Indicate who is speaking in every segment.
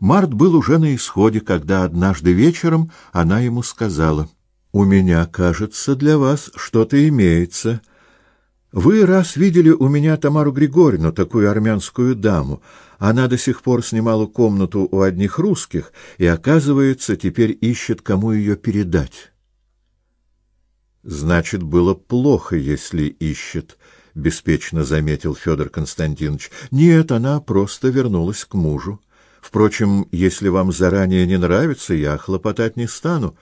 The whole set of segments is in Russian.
Speaker 1: Март был уже на исходе, когда однажды вечером она ему сказала: "У меня, кажется, для вас что-то имеется. Вы раз видели у меня Тамару Григорьевну, такую армянскую даму. Она до сих пор снимала комнату у одних русских и, оказывается, теперь ищет, кому ее передать". Значит, было плохо, если ищет, беспечно заметил Федор Константинович. Нет, она просто вернулась к мужу. Впрочем, если вам заранее не нравится, я хлопотать не стану.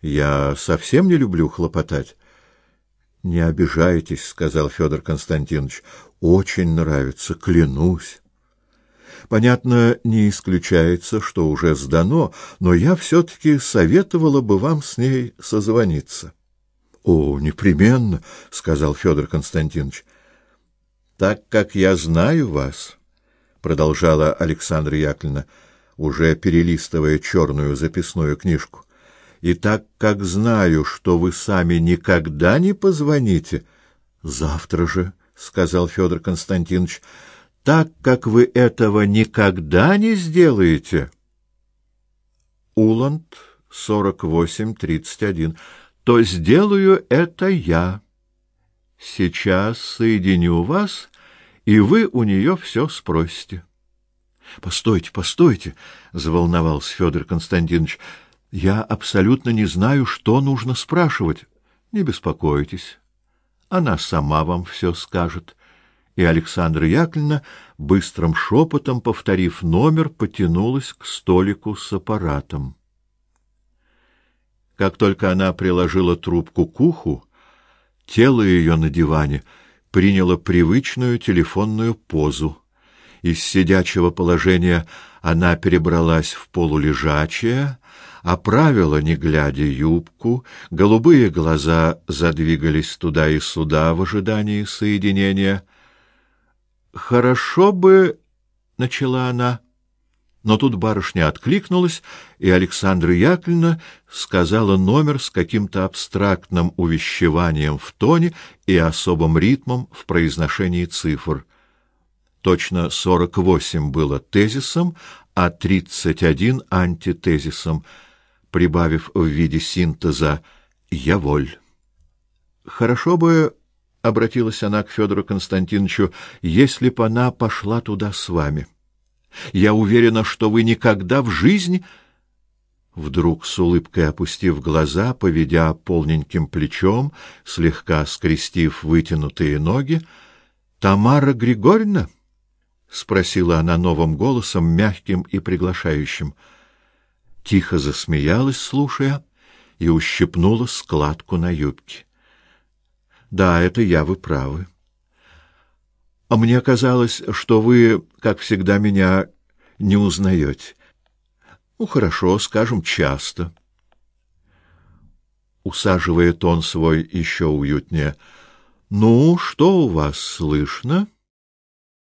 Speaker 1: Я совсем не люблю хлопотать. Не обижайтесь, сказал Федор Константинович. Очень нравится, клянусь. Понятно, не исключается, что уже сдано, но я все таки советовала бы вам с ней созвониться. О, непременно, сказал Федор Константинович. Так как я знаю вас, продолжала Александра Яковлевна, уже перелистывая черную записную книжку. И так как знаю, что вы сами никогда не позвоните, завтра же, сказал Федор Константинович, так как вы этого никогда не сделаете. Уланд 4831 то сделаю это я. Сейчас соединю вас, и вы у нее все спросите. Постойте, постойте, заволновался Федор Константинович. Я абсолютно не знаю, что нужно спрашивать. Не беспокойтесь. Она сама вам все скажет. И Александра Яковлевна быстрым шепотом, повторив номер, потянулась к столику с аппаратом. Как только она приложила трубку к уху, тело ее на диване приняло привычную телефонную позу. Из сидячего положения она перебралась в полулежачее, оправила, не глядя, юбку, голубые глаза задвигались туда и сюда в ожидании соединения. «Хорошо бы...» — начала она. Но тут барышня откликнулась, и Александра Яковлевна сказала номер с каким-то абстрактным увещеванием в тоне и особым ритмом в произношении цифр. Точно сорок восемь было тезисом, а тридцать один антитезисом, прибавив в виде синтеза «я воль». Хорошо бы, — обратилась она к Федору Константиновичу, — если б она пошла туда с вами. Я уверена, что вы никогда в жизни Вдруг с улыбкой опустив глаза, поведя полненьким плечом, слегка скрестив вытянутые ноги, Тамара Григорьевна спросила она новым голосом, мягким и приглашающим. Тихо засмеялась, слушая, и ущипнула складку на юбке. Да, это я, вы правы. А мне казалось, что вы, как всегда, меня не узнаете. Ну хорошо, скажем, часто. Усаживая тон свой еще уютнее. Ну, что у вас слышно?